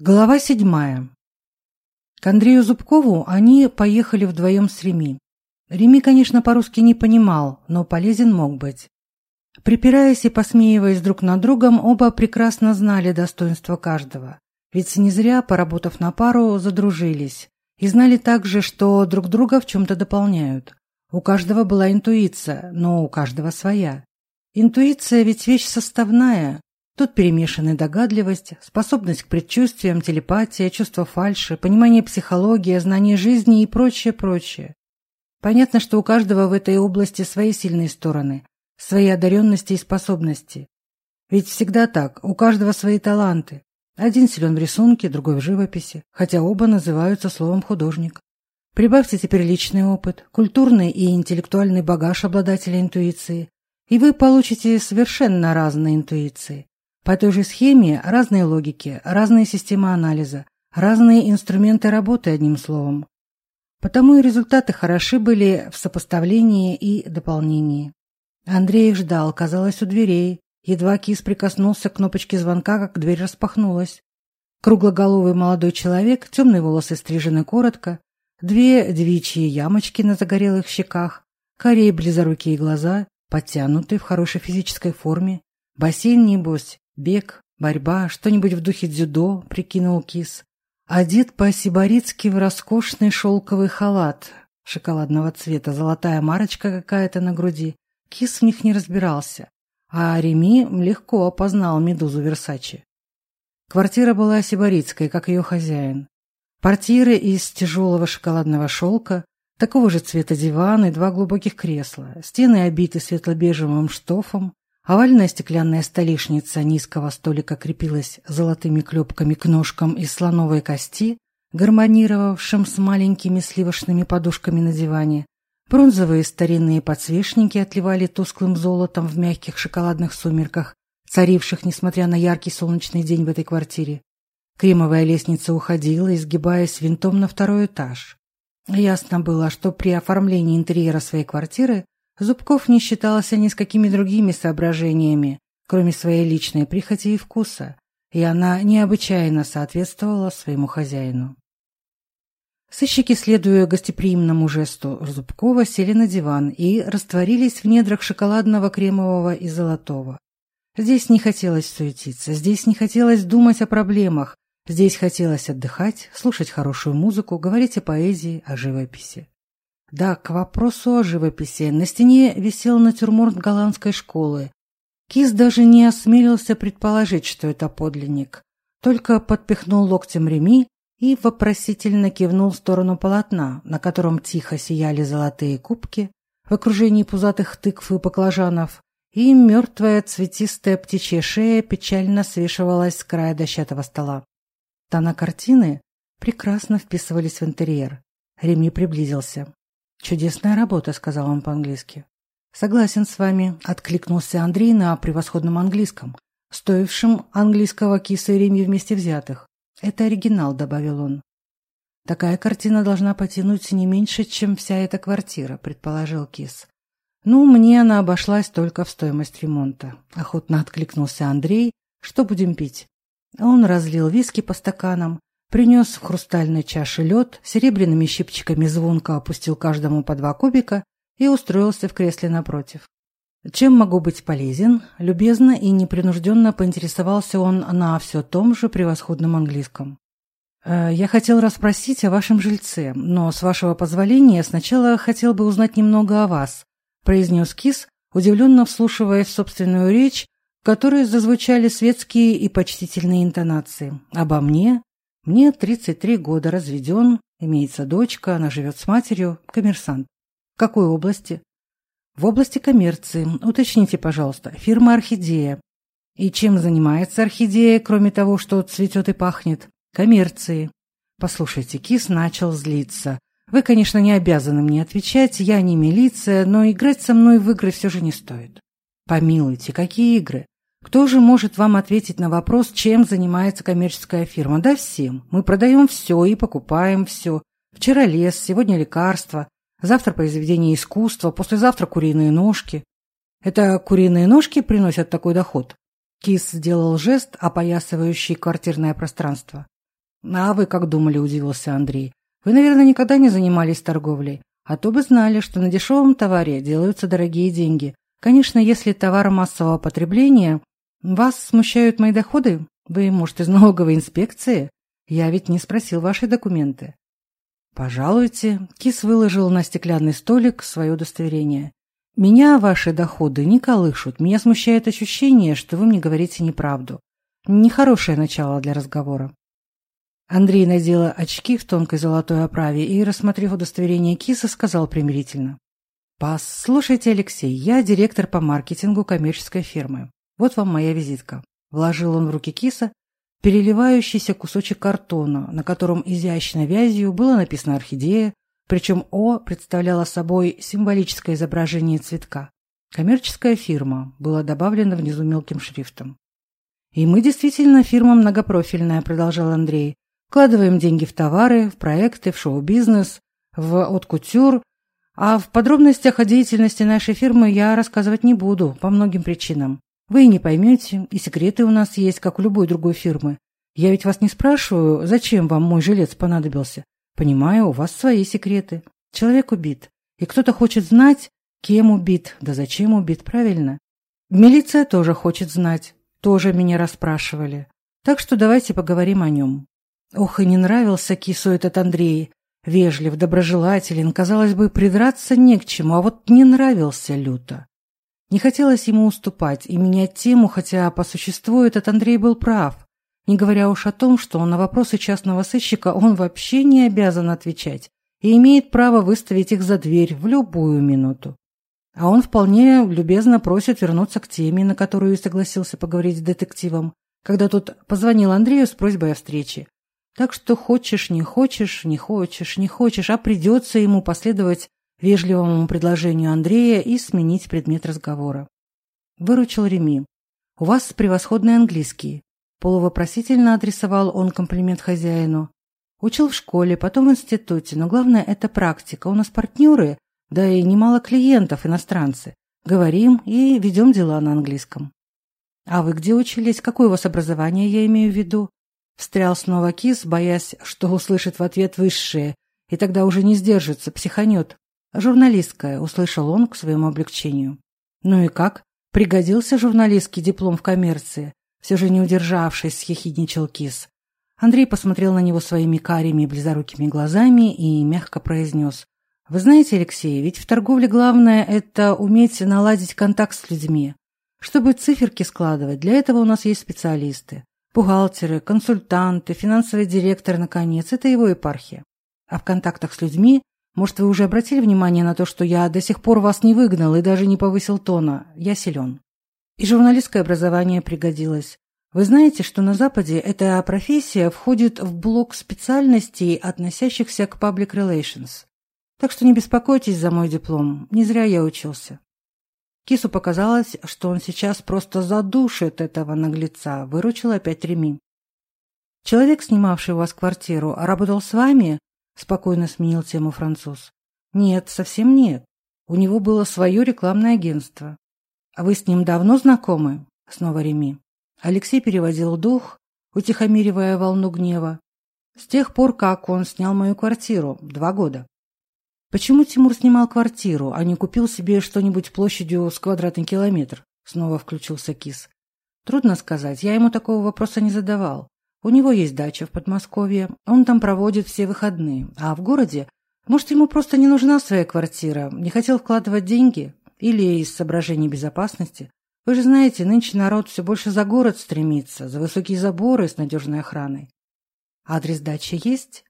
Глава седьмая. К Андрею Зубкову они поехали вдвоем с Реми. Реми, конечно, по-русски не понимал, но полезен мог быть. Припираясь и посмеиваясь друг над другом, оба прекрасно знали достоинство каждого. Ведь не зря, поработав на пару, задружились. И знали также, что друг друга в чем-то дополняют. У каждого была интуиция, но у каждого своя. Интуиция ведь вещь составная, Тут перемешаны догадливость, способность к предчувствиям, телепатия, чувство фальши, понимание психологии, знание жизни и прочее, прочее. Понятно, что у каждого в этой области свои сильные стороны, свои одаренности и способности. Ведь всегда так, у каждого свои таланты. Один силен в рисунке, другой в живописи, хотя оба называются словом художник. Прибавьте теперь личный опыт, культурный и интеллектуальный багаж обладателя интуиции, и вы получите совершенно разные интуиции. По той же схеме разные логики, разные системы анализа, разные инструменты работы, одним словом. Потому и результаты хороши были в сопоставлении и дополнении. Андрей их ждал, казалось, у дверей. Едва Кис прикоснулся к кнопочке звонка, как дверь распахнулась. Круглоголовый молодой человек, темные волосы стрижены коротко, две девичьи ямочки на загорелых щеках, корей близорукие глаза, подтянутые в хорошей физической форме, бассейн небось, Бег, борьба, что-нибудь в духе дзюдо, прикинул Кис. Одет по-сибаритски в роскошный шелковый халат шоколадного цвета, золотая марочка какая-то на груди. Кис в них не разбирался, а Реми легко опознал медузу Версачи. Квартира была сибаритской, как ее хозяин. Портьеры из тяжелого шоколадного шелка, такого же цвета диван и два глубоких кресла. Стены обиты светло-бежевым штофом, Овальная стеклянная столешница низкого столика крепилась золотыми клепками к ножкам из слоновой кости, гармонировавшим с маленькими сливочными подушками на диване. Бронзовые старинные подсвечники отливали тусклым золотом в мягких шоколадных сумерках, царивших, несмотря на яркий солнечный день в этой квартире. Кремовая лестница уходила, изгибаясь винтом на второй этаж. Ясно было, что при оформлении интерьера своей квартиры Зубков не считался ни с какими другими соображениями, кроме своей личной прихоти и вкуса, и она необычайно соответствовала своему хозяину. Сыщики, следуя гостеприимному жесту Зубкова, сели на диван и растворились в недрах шоколадного, кремового и золотого. Здесь не хотелось суетиться, здесь не хотелось думать о проблемах, здесь хотелось отдыхать, слушать хорошую музыку, говорить о поэзии, о живописи. Да Дак, вопрос живописи на стене висел натюрморт голландской школы. Кис даже не осмелился предположить, что это подлинник. Только подпихнул локтем Реми и вопросительно кивнул в сторону полотна, на котором тихо сияли золотые кубки в окружении пузатых тыкв и баклажанов, и мертвая цветистая птичья шея печально свешивалась с края дощатого стола. Тона картины прекрасно вписывались в интерьер. Реми приблизился. «Чудесная работа», — сказал он по-английски. «Согласен с вами», — откликнулся Андрей на превосходном английском, стоившем английского киса и Реми вместе взятых. «Это оригинал», — добавил он. «Такая картина должна потянуть не меньше, чем вся эта квартира», — предположил Кис. «Ну, мне она обошлась только в стоимость ремонта», — охотно откликнулся Андрей. «Что будем пить?» Он разлил виски по стаканам, принес в хрустальной чаше лед, серебряными щипчиками звонко опустил каждому по два кубика и устроился в кресле напротив. Чем могу быть полезен? Любезно и непринужденно поинтересовался он на все том же превосходном английском. «Э, «Я хотел расспросить о вашем жильце, но, с вашего позволения, сначала хотел бы узнать немного о вас», произнес Кис, удивленно вслушиваясь в собственную речь, в которой зазвучали светские и почтительные интонации. «Обо мне? Мне 33 года разведен, имеется дочка, она живет с матерью, коммерсант. В какой области? В области коммерции. Уточните, пожалуйста, фирма «Орхидея». И чем занимается «Орхидея», кроме того, что цветет и пахнет? Коммерции. Послушайте, Кис начал злиться. Вы, конечно, не обязаны мне отвечать, я не милиция, но играть со мной в игры все же не стоит. Помилуйте, какие игры? Кто же может вам ответить на вопрос, чем занимается коммерческая фирма? Да всем. Мы продаем все и покупаем все. Вчера лес, сегодня лекарства, завтра произведение искусства, послезавтра куриные ножки. Это куриные ножки приносят такой доход? Кис сделал жест, опоясывающий квартирное пространство. «А вы как думали?» – удивился Андрей. «Вы, наверное, никогда не занимались торговлей. А то бы знали, что на дешевом товаре делаются дорогие деньги. Конечно, если товар массового потребления, вас смущают мои доходы? Вы, может, из налоговой инспекции? Я ведь не спросил ваши документы. Пожалуйте, Кис выложил на стеклянный столик свое удостоверение. Меня ваши доходы не колышут. Меня смущает ощущение, что вы мне говорите неправду. Нехорошее начало для разговора. Андрей надел очки в тонкой золотой оправе и, рассмотрев удостоверение Киса, сказал примирительно. «Послушайте, Алексей, я директор по маркетингу коммерческой фирмы. Вот вам моя визитка». Вложил он в руки киса, переливающийся кусочек картона, на котором изящной вязью было написано «Орхидея», причем «О» представляла собой символическое изображение цветка. Коммерческая фирма была добавлена внизу мелким шрифтом. «И мы действительно фирма многопрофильная», – продолжал Андрей. «Вкладываем деньги в товары, в проекты, в шоу-бизнес, в откутюр, А в подробностях о деятельности нашей фирмы я рассказывать не буду по многим причинам. Вы и не поймете, и секреты у нас есть, как у любой другой фирмы. Я ведь вас не спрашиваю, зачем вам мой жилец понадобился. Понимаю, у вас свои секреты. Человек убит. И кто-то хочет знать, кем убит, да зачем убит, правильно? Милиция тоже хочет знать. Тоже меня расспрашивали. Так что давайте поговорим о нем. Ох, и не нравился кису этот Андрей. Вежлив, доброжелателен, казалось бы, придраться не к чему, а вот не нравился люто. Не хотелось ему уступать и менять тему, хотя по существу этот Андрей был прав, не говоря уж о том, что на вопросы частного сыщика он вообще не обязан отвечать и имеет право выставить их за дверь в любую минуту. А он вполне любезно просит вернуться к теме, на которую согласился поговорить с детективом, когда тот позвонил Андрею с просьбой о встрече. Так что хочешь, не хочешь, не хочешь, не хочешь, а придется ему последовать Вежливому предложению Андрея и сменить предмет разговора. Выручил Реми. «У вас превосходный английский». Полувопросительно адресовал он комплимент хозяину. «Учил в школе, потом в институте, но главное – это практика. У нас партнеры, да и немало клиентов иностранцы. Говорим и ведем дела на английском». «А вы где учились? Какое у вас образование, я имею в виду?» Встрял снова кис, боясь, что услышит в ответ высшее, и тогда уже не сдержится, психанет. Журналистская, услышал он к своему облегчению. Ну и как? Пригодился журналистский диплом в коммерции? Все же не удержавшись, съехидничал Кис. Андрей посмотрел на него своими карими близорукими глазами и мягко произнес. «Вы знаете, Алексей, ведь в торговле главное – это уметь наладить контакт с людьми. Чтобы циферки складывать, для этого у нас есть специалисты. Бухгалтеры, консультанты, финансовый директор, наконец, это его епархия. А в контактах с людьми может, вы уже обратили внимание на то, что я до сих пор вас не выгнал и даже не повысил тона? Я силен. И журналистское образование пригодилось. Вы знаете, что на Западе эта профессия входит в блок специальностей, относящихся к public relations. Так что не беспокойтесь за мой диплом. Не зря я учился. Кису показалось, что он сейчас просто задушит этого наглеца. Выручил опять Реми. Человек, снимавший у вас квартиру, работал с вами? Спокойно сменил тему француз. Нет, совсем нет. У него было свое рекламное агентство. А вы с ним давно знакомы? Снова Реми. Алексей переводил дух, утихомиривая волну гнева. С тех пор, как он снял мою квартиру, два года. Почему Тимур снимал квартиру, а не купил себе что-нибудь площадью с квадратный километр? Снова включился Кис. Трудно сказать, я ему такого вопроса не задавал. У него есть дача в Подмосковье, он там проводит все выходные. А в городе? Может, ему просто не нужна своя квартира, не хотел вкладывать деньги? Или из соображений безопасности? Вы же знаете, нынче народ все больше за город стремится, за высокие заборы с надежной охраной. Адрес дачи есть?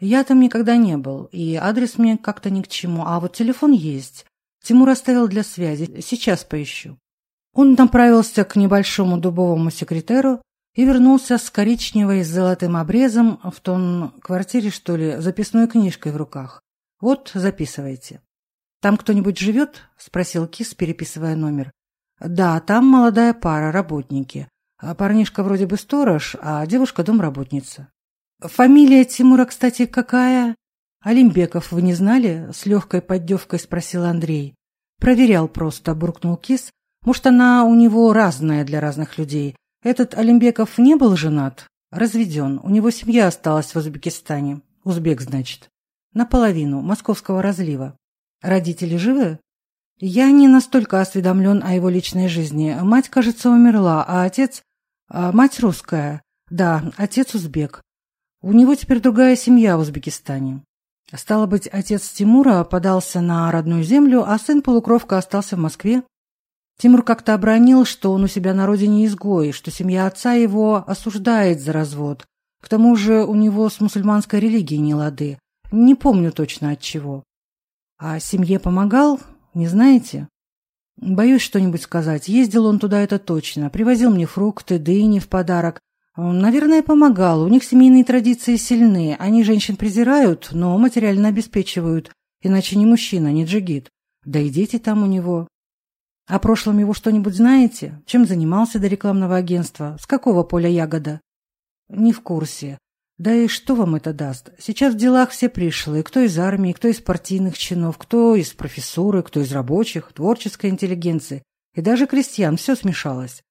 Я там никогда не был, и адрес мне как-то ни к чему, а вот телефон есть. Тимур оставил для связи, сейчас поищу. Он направился к небольшому дубовому секретеру, и вернулся с коричневой с золотым обрезом в тон квартире, что ли, записной книжкой в руках. Вот, записывайте. «Там кто-нибудь живет?» – спросил Кис, переписывая номер. «Да, там молодая пара, работники. Парнишка вроде бы сторож, а девушка домработница». «Фамилия Тимура, кстати, какая?» «Олимбеков вы не знали?» — с легкой поддевкой спросил Андрей. «Проверял просто», — буркнул Кис. «Может, она у него разная для разных людей. Этот Олимбеков не был женат, разведен, у него семья осталась в Узбекистане, узбек, значит, наполовину, московского разлива. Родители живы? Я не настолько осведомлен о его личной жизни. Мать, кажется, умерла, а отец... А, мать русская. Да, отец узбек. У него теперь другая семья в Узбекистане. Стало быть, отец Тимура подался на родную землю, а сын полукровка остался в Москве. Тимур как-то обронил, что он у себя на родине изгой, что семья отца его осуждает за развод. К тому же у него с мусульманской религией не лады. Не помню точно от чего. А семье помогал, не знаете? Боюсь что-нибудь сказать. Ездил он туда, это точно. Привозил мне фрукты, дыни в подарок. Наверное, помогал. У них семейные традиции сильны. Они женщин презирают, но материально обеспечивают. Иначе не мужчина, не джигит. Да и дети там О прошлом его что-нибудь знаете? Чем занимался до рекламного агентства? С какого поля ягода? Не в курсе. Да и что вам это даст? Сейчас в делах все пришлые. Кто из армии, кто из партийных чинов, кто из профессуры, кто из рабочих, творческой интеллигенции. И даже крестьян. Все смешалось.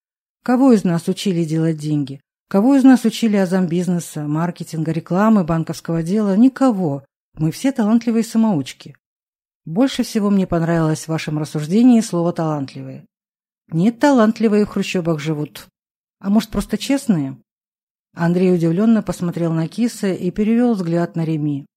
Кого из нас учили делать деньги? Кого из нас учили азам бизнеса, маркетинга, рекламы, банковского дела? Никого. Мы все талантливые самоучки. Больше всего мне понравилось в вашем рассуждении слово «талантливые». Нет, талантливые в хрущобах живут. А может, просто честные? Андрей удивленно посмотрел на киса и перевел взгляд на Реми.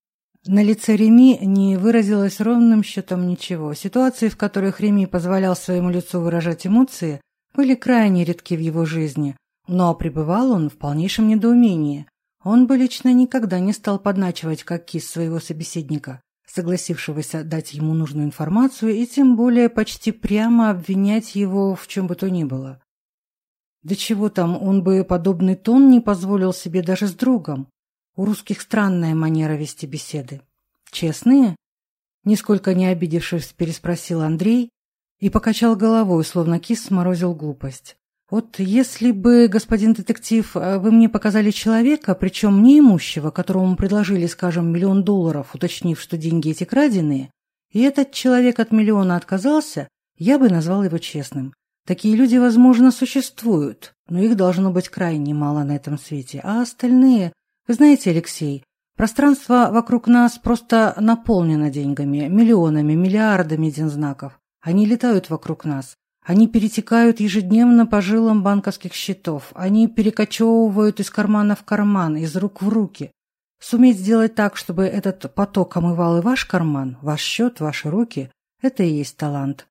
На лице Реми не выразилось ровным счетом ничего. Ситуации, в которых Реми позволял своему лицу выражать эмоции, были крайне редки в его жизни, но пребывал он в полнейшем недоумении. Он бы лично никогда не стал подначивать как кис своего собеседника. Согласившегося дать ему нужную информацию и тем более почти прямо обвинять его в чем бы то ни было. Да чего там, он бы подобный тон не позволил себе даже с другом. У русских странная манера вести беседы. Честные? Нисколько не обидевшись, переспросил Андрей и покачал головой, словно кис сморозил глупость. Вот если бы господин детектив, э, вы мне показали человека, причем неимущего, которому предложили, скажем, миллион долларов, уточнив, что деньги эти краденые, и этот человек от миллиона отказался, я бы назвал его честным. Такие люди, возможно, существуют, но их должно быть крайне мало на этом свете. А остальные... Вы знаете, Алексей, пространство вокруг нас просто наполнено деньгами, миллионами, миллиардами дензнаков. Они летают вокруг нас. Они перетекают ежедневно по жилам банковских счетов. Они перекочевывают из кармана в карман, из рук в руки. Суметь сделать так, чтобы этот поток омывал и ваш карман, ваш счет, ваши руки – это и есть талант.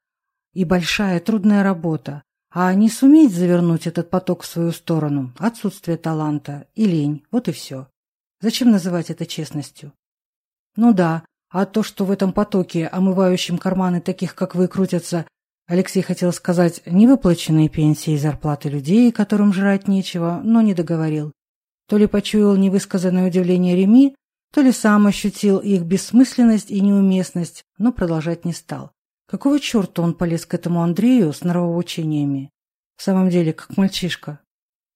И большая, трудная работа. А не суметь завернуть этот поток в свою сторону – отсутствие таланта и лень, вот и все. Зачем называть это честностью? Ну да, а то, что в этом потоке, омывающем карманы таких, как вы, крутятся Алексей хотел сказать «невыплаченные пенсии и зарплаты людей, которым жрать нечего», но не договорил. То ли почуял невысказанное удивление Реми, то ли сам ощутил их бессмысленность и неуместность, но продолжать не стал. Какого черта он полез к этому Андрею с норовоучениями? В самом деле, как мальчишка.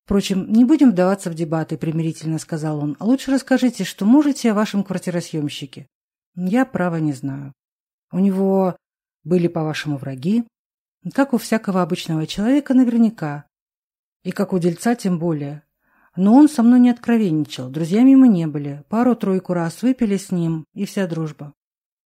«Впрочем, не будем вдаваться в дебаты», — примирительно сказал он. «Лучше расскажите, что можете о вашем квартиросъемщике». «Я права не знаю». «У него были, по-вашему, враги?» Как у всякого обычного человека наверняка. И как у дельца тем более. Но он со мной не откровенничал, друзьями мы не были. Пару-тройку раз выпили с ним, и вся дружба.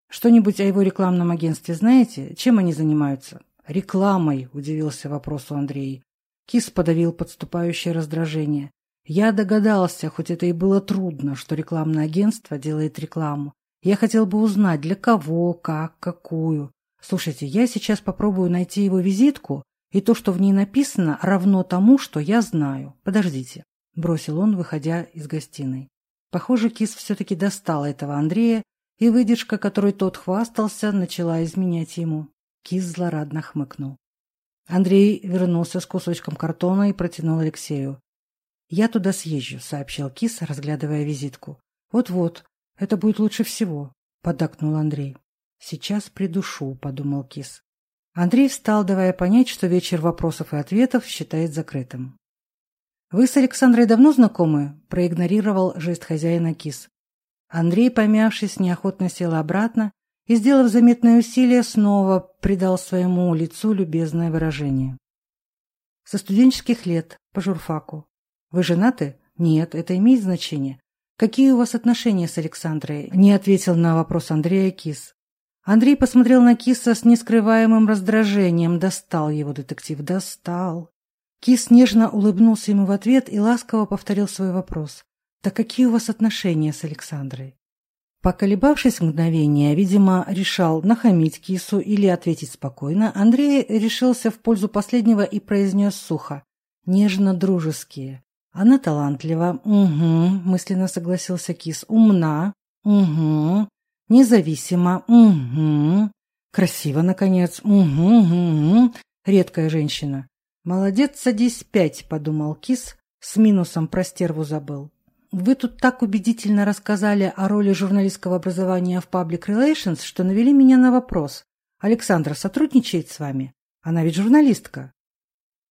Что-нибудь о его рекламном агентстве знаете? Чем они занимаются? Рекламой, удивился вопросу Андрей. Кис подавил подступающее раздражение. Я догадался, хоть это и было трудно, что рекламное агентство делает рекламу. Я хотел бы узнать, для кого, как, какую. Слушайте, я сейчас попробую найти его визитку, и то, что в ней написано, равно тому, что я знаю. Подождите, — бросил он, выходя из гостиной. Похоже, кис все-таки достал этого Андрея, и выдержка, которой тот хвастался, начала изменять ему. Кис злорадно хмыкнул. Андрей вернулся с кусочком картона и протянул Алексею. «Я туда съезжу», — сообщил Кис, разглядывая визитку. «Вот-вот, это будет лучше всего», — поддакнул Андрей сейчас придушу», — подумал Кис. Андрей встал, давая понять, что вечер вопросов и ответов считает закрытым. «Вы с Александрой давно знакомы?» – проигнорировал жест хозяина кис. Андрей, помявшись, неохотно сел обратно и, сделав заметное усилие, снова придал своему лицу любезное выражение. «Со студенческих лет, по журфаку. Вы женаты?» «Нет, это имеет значение. Какие у вас отношения с Александрой?» – не ответил на вопрос Андрея кис. Андрей посмотрел на Киса с нескрываемым раздражением. Достал его детектив, достал. Кис нежно улыбнулся ему в ответ и ласково повторил свой вопрос. "Так какие у вас отношения с Александрой?» Поколебавшись мгновение, видимо, решал нахамить кису или ответить спокойно, Андрей решился в пользу последнего и произнес сухо. «Нежно-дружеские. Она талантлива. Угу», — мысленно согласился кис. «Умна. Угу независимо, угу, красиво, наконец, угу, угу, редкая женщина. Молодец, садись пять, подумал Кис, с минусом про стерву забыл. Вы тут так убедительно рассказали о роли журналистского образования в Public Relations, что навели меня на вопрос. Александра сотрудничает с вами? Она ведь журналистка.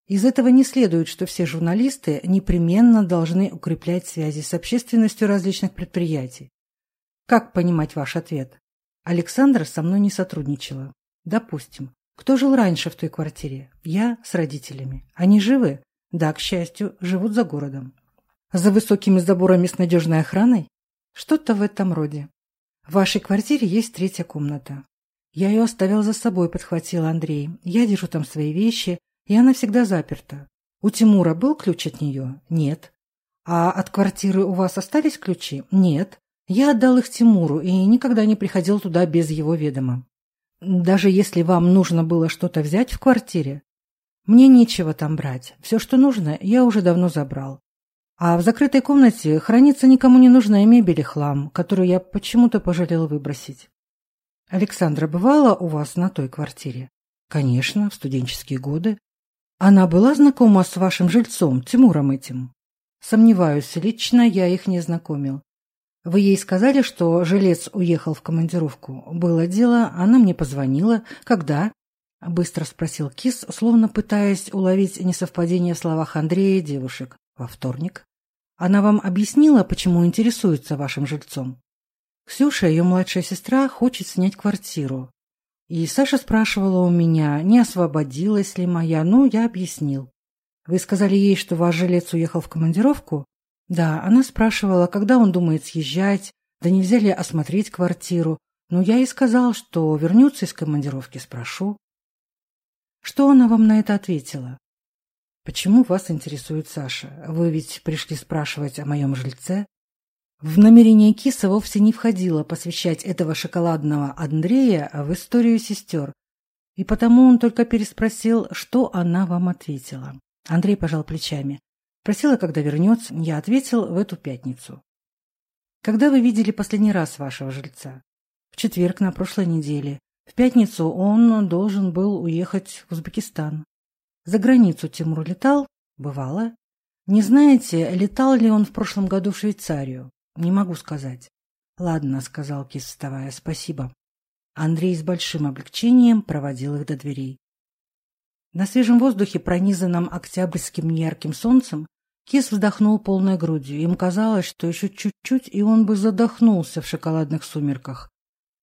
Из этого не следует, что все журналисты непременно должны укреплять связи с общественностью различных предприятий. Как понимать ваш ответ? Александра со мной не сотрудничала. Допустим. Кто жил раньше в той квартире? Я с родителями. Они живы? Да, к счастью, живут за городом. За высокими заборами с надежной охраной? Что-то в этом роде. В вашей квартире есть третья комната. Я ее оставил за собой, подхватил Андрей. Я держу там свои вещи, и она всегда заперта. У Тимура был ключ от нее? Нет. А от квартиры у вас остались ключи? Нет. Я отдал их Тимуру и никогда не приходил туда без его ведома. Даже если вам нужно было что-то взять в квартире, мне нечего там брать. Все, что нужно, я уже давно забрал. А в закрытой комнате хранится никому не нужная мебель и хлам, которую я почему-то пожалел выбросить. Александра бывала у вас на той квартире? Конечно, в студенческие годы. Она была знакома с вашим жильцом, Тимуром этим? Сомневаюсь, лично я их не Вы ей сказали, что жилец уехал в командировку. Было дело, она мне позвонила. Когда? Быстро спросил Кис, словно пытаясь уловить несовпадение в словах Андрея и девушек. Во вторник. Она вам объяснила, почему интересуется вашим жильцом? Ксюша, ее младшая сестра, хочет снять квартиру. И Саша спрашивала у меня, не освободилась ли моя, но я объяснил. Вы сказали ей, что ваш жилец уехал в командировку? Да, она спрашивала, когда он думает съезжать, да нельзя ли осмотреть квартиру, но я ей сказал, что вернется из командировки, спрошу. Что она вам на это ответила? Почему вас интересует Саша? Вы ведь пришли спрашивать о моем жильце? В намерение Киса вовсе не входило посвящать этого шоколадного Андрея в историю сестер, и потому он только переспросил, что она вам ответила. Андрей пожал плечами. Просила, когда вернется, я ответил в эту пятницу. Когда вы видели последний раз вашего жильца? В четверг на прошлой неделе. В пятницу он должен был уехать в Узбекистан. За границу Тимур летал? Бывало. Не знаете, летал ли он в прошлом году в Швейцарию? Не могу сказать. Ладно, сказал Кис, вставая, спасибо. Андрей с большим облегчением проводил их до дверей. На свежем воздухе, пронизанном октябрьским неярким солнцем, Кис вздохнул полной грудью. Им казалось, что еще чуть-чуть, и он бы задохнулся в шоколадных сумерках.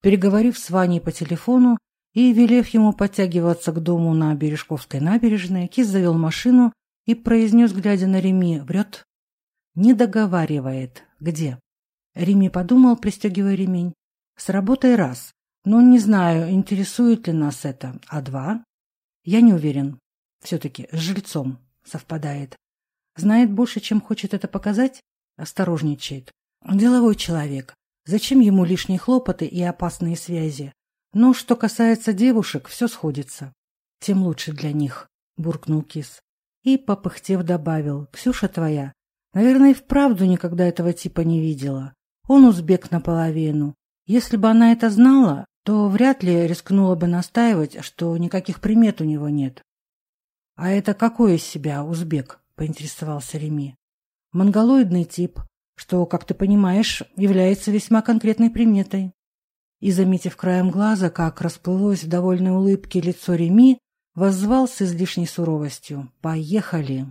Переговорив с Ваней по телефону, и, велев ему подтягиваться к дому на Бережковской набережной, Кис завел машину и произнес, глядя на Реми, врет. Не договаривает. Где? Реми подумал, пристегивая ремень. С работой раз. Но не знаю, интересует ли нас это. А два? Я не уверен. Все-таки с жильцом совпадает. Знает больше, чем хочет это показать? Осторожничает. Он Деловой человек. Зачем ему лишние хлопоты и опасные связи? Но что касается девушек, все сходится. Тем лучше для них, буркнул Кис. И, попыхтев, добавил. Ксюша твоя. Наверное, и вправду никогда этого типа не видела. Он узбек наполовину. Если бы она это знала, то вряд ли рискнула бы настаивать, что никаких примет у него нет. — А это какой из себя узбек? — поинтересовался Реми. — Монголоидный тип, что, как ты понимаешь, является весьма конкретной приметой. И, заметив краем глаза, как расплылось в довольной улыбке лицо Реми, воззвал с излишней суровостью. «Поехали!»